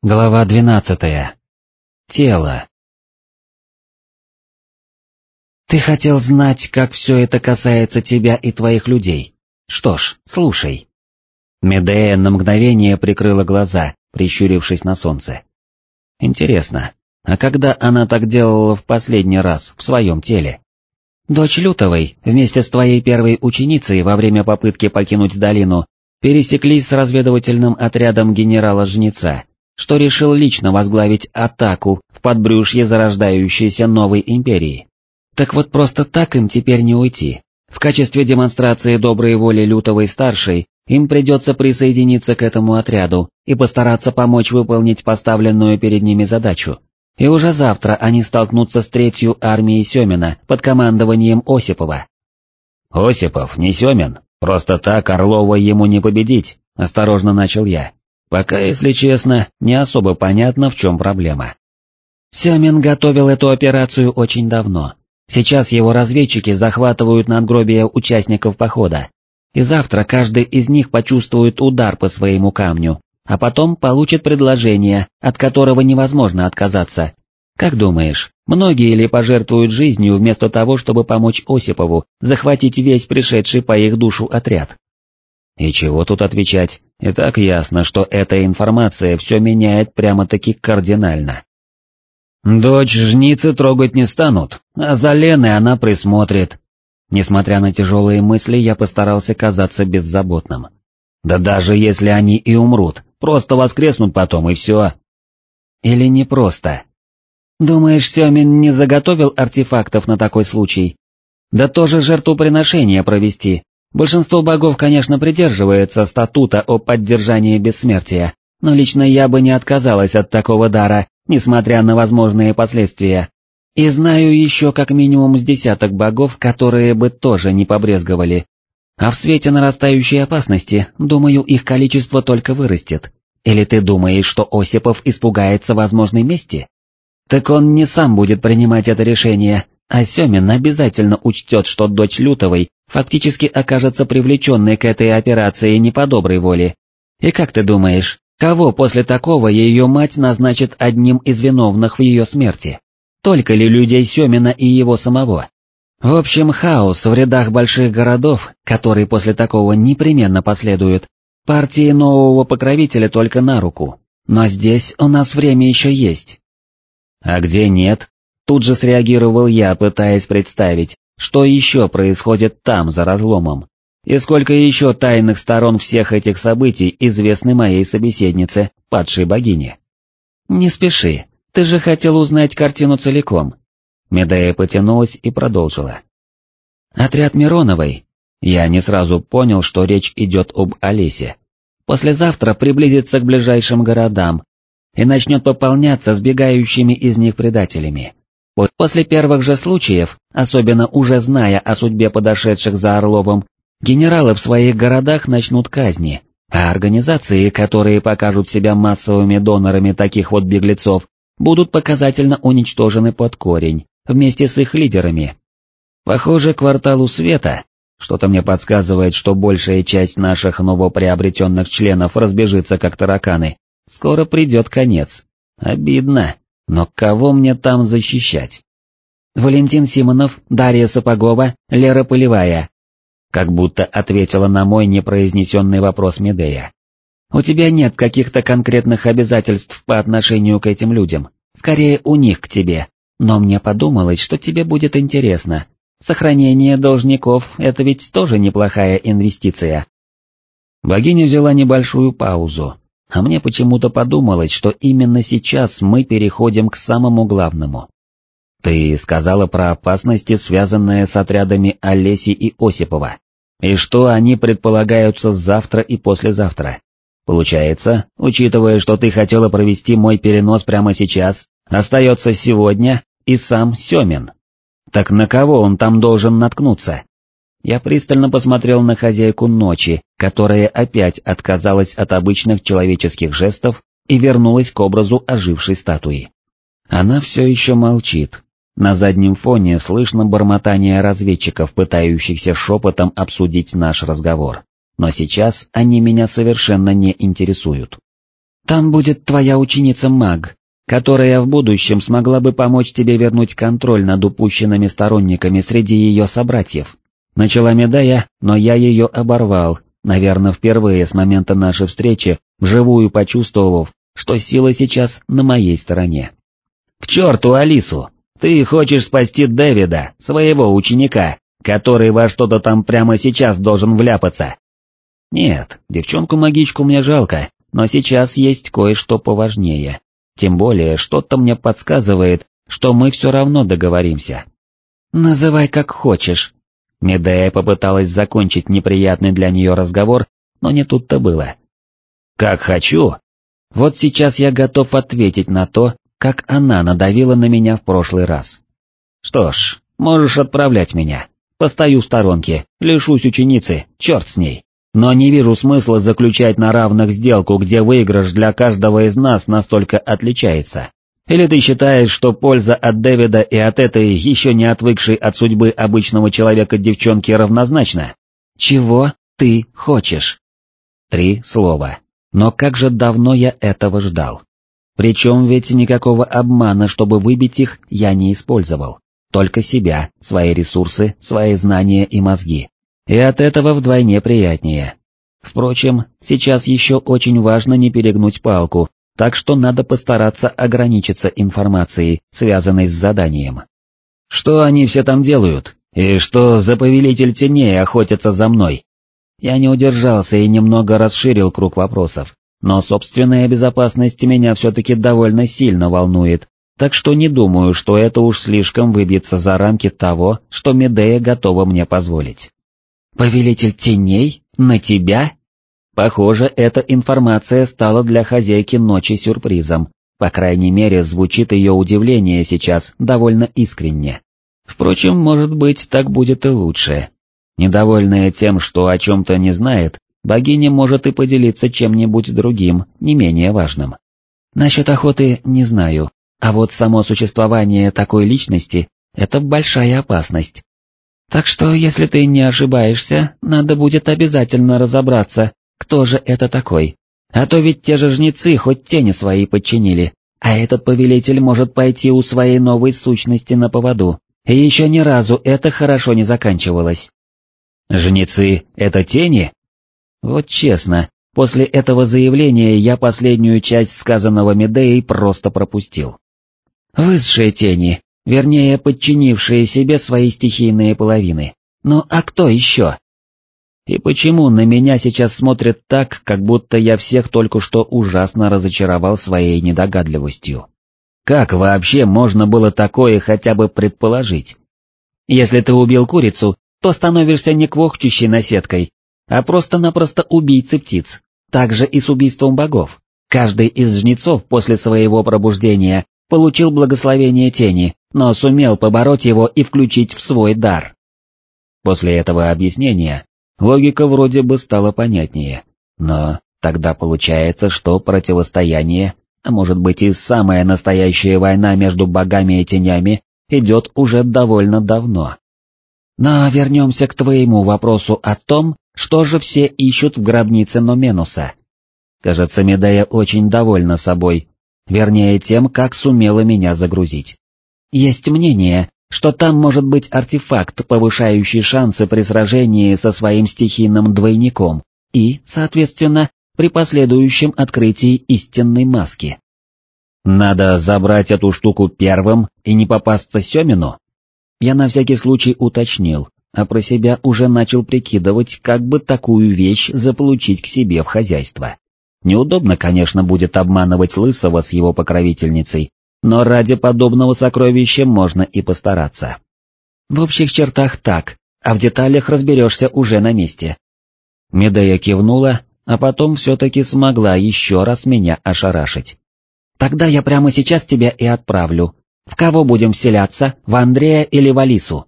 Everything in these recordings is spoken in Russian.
Глава двенадцатая. Тело. Ты хотел знать, как все это касается тебя и твоих людей. Что ж, слушай. Медея на мгновение прикрыла глаза, прищурившись на солнце. Интересно, а когда она так делала в последний раз в своем теле? Дочь Лютовой, вместе с твоей первой ученицей во время попытки покинуть долину, пересеклись с разведывательным отрядом генерала-жнеца что решил лично возглавить атаку в подбрюшье зарождающейся новой империи. Так вот просто так им теперь не уйти. В качестве демонстрации доброй воли Лютовой-старшей им придется присоединиться к этому отряду и постараться помочь выполнить поставленную перед ними задачу. И уже завтра они столкнутся с третью армией Семена под командованием Осипова. «Осипов, не Семен, просто так Орлова ему не победить», — осторожно начал я. Пока, если честно, не особо понятно, в чем проблема. Семен готовил эту операцию очень давно. Сейчас его разведчики захватывают надгробия участников похода. И завтра каждый из них почувствует удар по своему камню, а потом получит предложение, от которого невозможно отказаться. Как думаешь, многие ли пожертвуют жизнью вместо того, чтобы помочь Осипову захватить весь пришедший по их душу отряд? И чего тут отвечать, и так ясно, что эта информация все меняет прямо-таки кардинально. Дочь жницы трогать не станут, а за Леной она присмотрит. Несмотря на тяжелые мысли, я постарался казаться беззаботным. Да даже если они и умрут, просто воскреснут потом и все. Или не просто. Думаешь, Семин не заготовил артефактов на такой случай? Да тоже жертвоприношение провести, Большинство богов, конечно, придерживается статута о поддержании бессмертия, но лично я бы не отказалась от такого дара, несмотря на возможные последствия. И знаю еще как минимум с десяток богов, которые бы тоже не побрезговали. А в свете нарастающей опасности, думаю, их количество только вырастет. Или ты думаешь, что Осипов испугается возможной мести? Так он не сам будет принимать это решение, а Семин обязательно учтет, что дочь Лютовой фактически окажется привлеченной к этой операции не по доброй воле. И как ты думаешь, кого после такого ее мать назначит одним из виновных в ее смерти? Только ли людей Семина и его самого? В общем, хаос в рядах больших городов, который после такого непременно последует, партии нового покровителя только на руку. Но здесь у нас время еще есть. А где нет? Тут же среагировал я, пытаясь представить, что еще происходит там, за разломом? И сколько еще тайных сторон всех этих событий известны моей собеседнице, падшей богине? Не спеши, ты же хотел узнать картину целиком. Медея потянулась и продолжила. Отряд Мироновой. Я не сразу понял, что речь идет об Олесе. Послезавтра приблизится к ближайшим городам и начнет пополняться сбегающими из них предателями. После первых же случаев, особенно уже зная о судьбе подошедших за Орловым, генералы в своих городах начнут казни, а организации, которые покажут себя массовыми донорами таких вот беглецов, будут показательно уничтожены под корень, вместе с их лидерами. Похоже, кварталу света, что-то мне подсказывает, что большая часть наших новоприобретенных членов разбежится как тараканы, скоро придет конец. Обидно. Но кого мне там защищать? Валентин Симонов, Дарья Сапогова, Лера Полевая. Как будто ответила на мой непроизнесенный вопрос Медея. У тебя нет каких-то конкретных обязательств по отношению к этим людям, скорее у них к тебе, но мне подумалось, что тебе будет интересно. Сохранение должников — это ведь тоже неплохая инвестиция. Богиня взяла небольшую паузу, а мне почему-то подумалось, что именно сейчас мы переходим к самому главному. Ты сказала про опасности, связанные с отрядами Олеси и Осипова, и что они предполагаются завтра и послезавтра. Получается, учитывая, что ты хотела провести мой перенос прямо сейчас, остается сегодня и сам Семин. Так на кого он там должен наткнуться? Я пристально посмотрел на хозяйку ночи, которая опять отказалась от обычных человеческих жестов и вернулась к образу ожившей статуи. Она все еще молчит. На заднем фоне слышно бормотание разведчиков, пытающихся шепотом обсудить наш разговор. Но сейчас они меня совершенно не интересуют. Там будет твоя ученица-маг, которая в будущем смогла бы помочь тебе вернуть контроль над упущенными сторонниками среди ее собратьев. Начала Медая, но я ее оборвал, наверное, впервые с момента нашей встречи, вживую почувствовав, что сила сейчас на моей стороне. «К черту Алису! Ты хочешь спасти Дэвида, своего ученика, который во что-то там прямо сейчас должен вляпаться!» «Нет, девчонку-магичку мне жалко, но сейчас есть кое-что поважнее. Тем более, что-то мне подсказывает, что мы все равно договоримся». «Называй как хочешь». Медея попыталась закончить неприятный для нее разговор, но не тут-то было. «Как хочу?» Вот сейчас я готов ответить на то, как она надавила на меня в прошлый раз. Что ж, можешь отправлять меня. Постою в сторонке, лишусь ученицы, черт с ней. Но не вижу смысла заключать на равных сделку, где выигрыш для каждого из нас настолько отличается. Или ты считаешь, что польза от Дэвида и от этой еще не отвыкшей от судьбы обычного человека девчонки равнозначна? Чего ты хочешь? Три слова. Но как же давно я этого ждал. Причем ведь никакого обмана, чтобы выбить их, я не использовал. Только себя, свои ресурсы, свои знания и мозги. И от этого вдвойне приятнее. Впрочем, сейчас еще очень важно не перегнуть палку, так что надо постараться ограничиться информацией, связанной с заданием. Что они все там делают? И что за повелитель теней охотится за мной? Я не удержался и немного расширил круг вопросов. Но собственная безопасность меня все-таки довольно сильно волнует, так что не думаю, что это уж слишком выбьется за рамки того, что Медея готова мне позволить. «Повелитель теней? На тебя?» Похоже, эта информация стала для хозяйки ночи сюрпризом, по крайней мере звучит ее удивление сейчас довольно искренне. Впрочем, может быть, так будет и лучше. Недовольная тем, что о чем-то не знает, богиня может и поделиться чем-нибудь другим, не менее важным. Насчет охоты не знаю, а вот само существование такой личности — это большая опасность. Так что, если ты не ошибаешься, надо будет обязательно разобраться, кто же это такой. А то ведь те же жнецы хоть тени свои подчинили, а этот повелитель может пойти у своей новой сущности на поводу, и еще ни разу это хорошо не заканчивалось. Жнецы — это тени? Вот честно, после этого заявления я последнюю часть сказанного Медеей просто пропустил. Высшие тени, вернее, подчинившие себе свои стихийные половины. Ну а кто еще? И почему на меня сейчас смотрят так, как будто я всех только что ужасно разочаровал своей недогадливостью? Как вообще можно было такое хотя бы предположить? Если ты убил курицу, то становишься не квохчущей наседкой, а просто-напросто убийцей птиц. Так же и с убийством богов. Каждый из жнецов после своего пробуждения получил благословение тени, но сумел побороть его и включить в свой дар. После этого объяснения логика вроде бы стала понятнее, но тогда получается, что противостояние, а может быть и самая настоящая война между богами и тенями, идет уже довольно давно. Но вернемся к твоему вопросу о том, что же все ищут в гробнице Номенуса. Кажется, Медея очень довольна собой, вернее тем, как сумела меня загрузить. Есть мнение, что там может быть артефакт, повышающий шансы при сражении со своим стихийным двойником и, соответственно, при последующем открытии истинной маски. Надо забрать эту штуку первым и не попасться Семину? Я на всякий случай уточнил, а про себя уже начал прикидывать, как бы такую вещь заполучить к себе в хозяйство. Неудобно, конечно, будет обманывать Лысого с его покровительницей, но ради подобного сокровища можно и постараться. В общих чертах так, а в деталях разберешься уже на месте. Медея кивнула, а потом все-таки смогла еще раз меня ошарашить. «Тогда я прямо сейчас тебя и отправлю, в кого будем вселяться, в Андрея или в Алису?»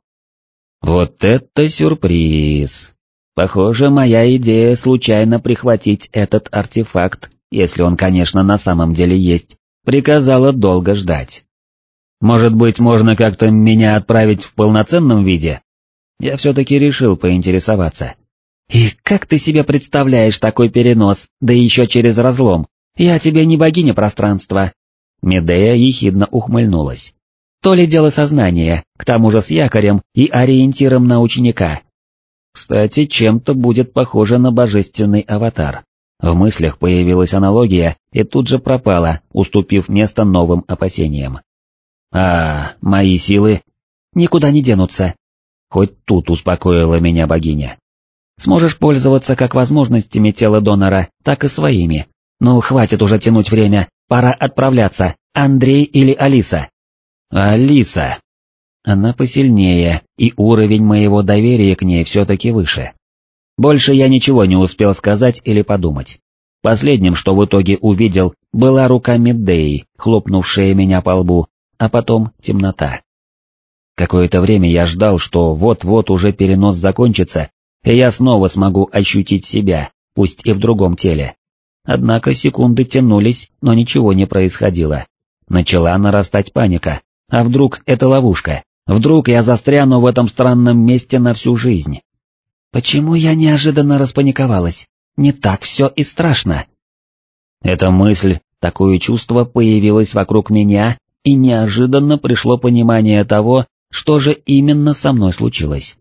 «Вот это сюрприз!» Похоже, моя идея случайно прихватить этот артефакт, если он, конечно, на самом деле есть, приказала долго ждать. Может быть, можно как-то меня отправить в полноценном виде? Я все-таки решил поинтересоваться. И как ты себе представляешь такой перенос, да еще через разлом? «Я тебе не богиня пространства». Медея ехидно ухмыльнулась. То ли дело сознания, к тому же с якорем и ориентиром на ученика. Кстати, чем-то будет похоже на божественный аватар. В мыслях появилась аналогия и тут же пропала, уступив место новым опасениям. А, мои силы никуда не денутся. Хоть тут успокоила меня богиня. Сможешь пользоваться как возможностями тела донора, так и своими. Ну, хватит уже тянуть время, пора отправляться, Андрей или Алиса. Алиса. Она посильнее, и уровень моего доверия к ней все-таки выше. Больше я ничего не успел сказать или подумать. Последним, что в итоге увидел, была рука Меддеи, хлопнувшая меня по лбу, а потом темнота. Какое-то время я ждал, что вот-вот уже перенос закончится, и я снова смогу ощутить себя, пусть и в другом теле. Однако секунды тянулись, но ничего не происходило. Начала нарастать паника, а вдруг это ловушка? Вдруг я застряну в этом странном месте на всю жизнь? Почему я неожиданно распаниковалась? Не так все и страшно. Эта мысль, такое чувство появилось вокруг меня, и неожиданно пришло понимание того, что же именно со мной случилось.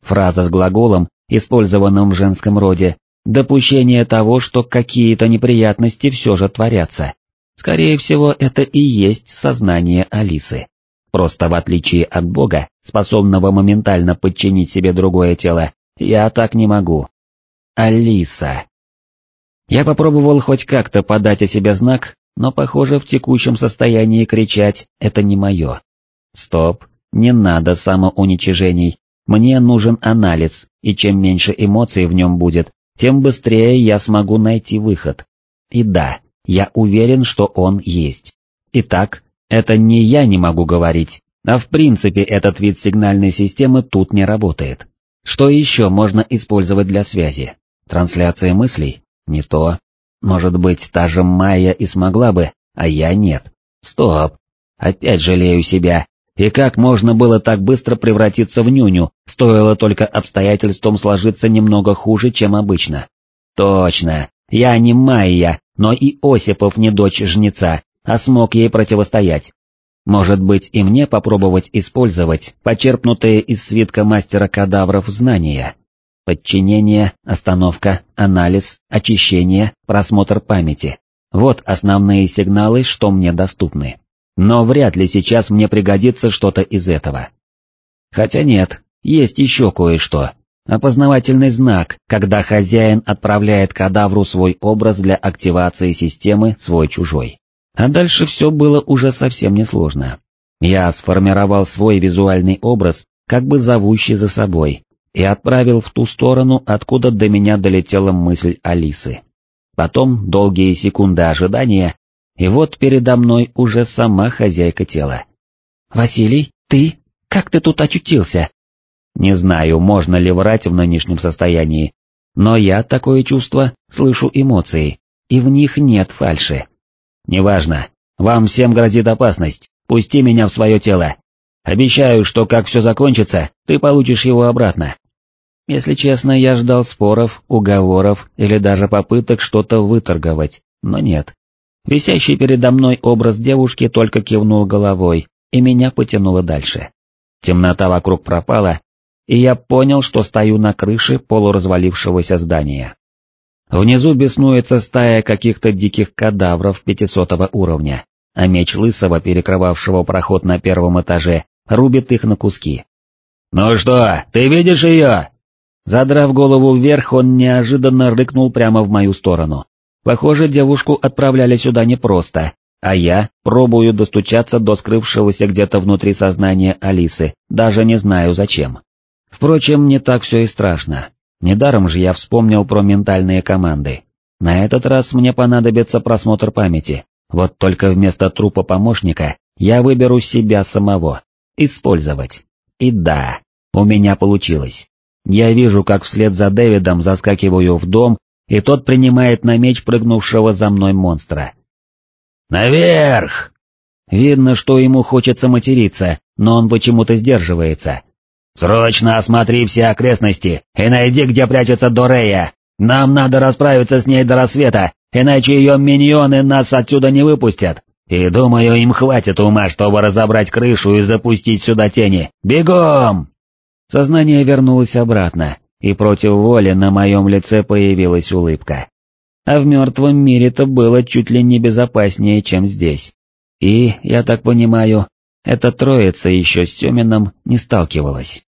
Фраза с глаголом, использованным в женском роде, допущение того, что какие-то неприятности все же творятся. Скорее всего, это и есть сознание Алисы. Просто в отличие от Бога, способного моментально подчинить себе другое тело, я так не могу. Алиса. Я попробовал хоть как-то подать о себе знак, но, похоже, в текущем состоянии кричать «это не мое». Стоп, не надо самоуничижений, мне нужен анализ, и чем меньше эмоций в нем будет, тем быстрее я смогу найти выход. И да, я уверен, что он есть. Итак, это не я не могу говорить, а в принципе этот вид сигнальной системы тут не работает. Что еще можно использовать для связи? Трансляция мыслей? Не то. Может быть, та же Майя и смогла бы, а я нет. Стоп. Опять жалею себя. И как можно было так быстро превратиться в нюню, стоило только обстоятельствам сложиться немного хуже, чем обычно. Точно, я не Майя, но и Осипов не дочь жнеца, а смог ей противостоять. Может быть и мне попробовать использовать почерпнутые из свитка мастера кадавров знания. Подчинение, остановка, анализ, очищение, просмотр памяти. Вот основные сигналы, что мне доступны. Но вряд ли сейчас мне пригодится что-то из этого. Хотя нет, есть еще кое-что. Опознавательный знак, когда хозяин отправляет кадавру свой образ для активации системы свой-чужой. А дальше все было уже совсем несложно. Я сформировал свой визуальный образ, как бы зовущий за собой, и отправил в ту сторону, откуда до меня долетела мысль Алисы. Потом долгие секунды ожидания, и вот передо мной уже сама хозяйка тела. «Василий, ты? Как ты тут очутился?» Не знаю, можно ли врать в нынешнем состоянии, но я такое чувство, слышу эмоции, и в них нет фальши. «Неважно, вам всем грозит опасность, пусти меня в свое тело. Обещаю, что как все закончится, ты получишь его обратно». Если честно, я ждал споров, уговоров или даже попыток что-то выторговать, но нет. Висящий передо мной образ девушки только кивнул головой, и меня потянуло дальше. Темнота вокруг пропала, и я понял, что стою на крыше полуразвалившегося здания. Внизу беснуется стая каких-то диких кадавров пятисотого уровня, а меч Лысого, перекрывавшего проход на первом этаже, рубит их на куски. «Ну что, ты видишь ее?» Задрав голову вверх, он неожиданно рыкнул прямо в мою сторону. Похоже, девушку отправляли сюда непросто, а я пробую достучаться до скрывшегося где-то внутри сознания Алисы, даже не знаю зачем. Впрочем, не так все и страшно. Недаром же я вспомнил про ментальные команды. На этот раз мне понадобится просмотр памяти, вот только вместо трупа помощника я выберу себя самого. Использовать. И да, у меня получилось. Я вижу, как вслед за Дэвидом заскакиваю в дом, и тот принимает на меч прыгнувшего за мной монстра. «Наверх!» Видно, что ему хочется материться, но он почему-то сдерживается. «Срочно осмотри все окрестности и найди, где прячется Дорея. Нам надо расправиться с ней до рассвета, иначе ее миньоны нас отсюда не выпустят. И думаю, им хватит ума, чтобы разобрать крышу и запустить сюда тени. Бегом!» Сознание вернулось обратно, и против воли на моем лице появилась улыбка. А в мертвом мире-то было чуть ли не безопаснее, чем здесь. И, я так понимаю, эта троица еще с Семином не сталкивалась.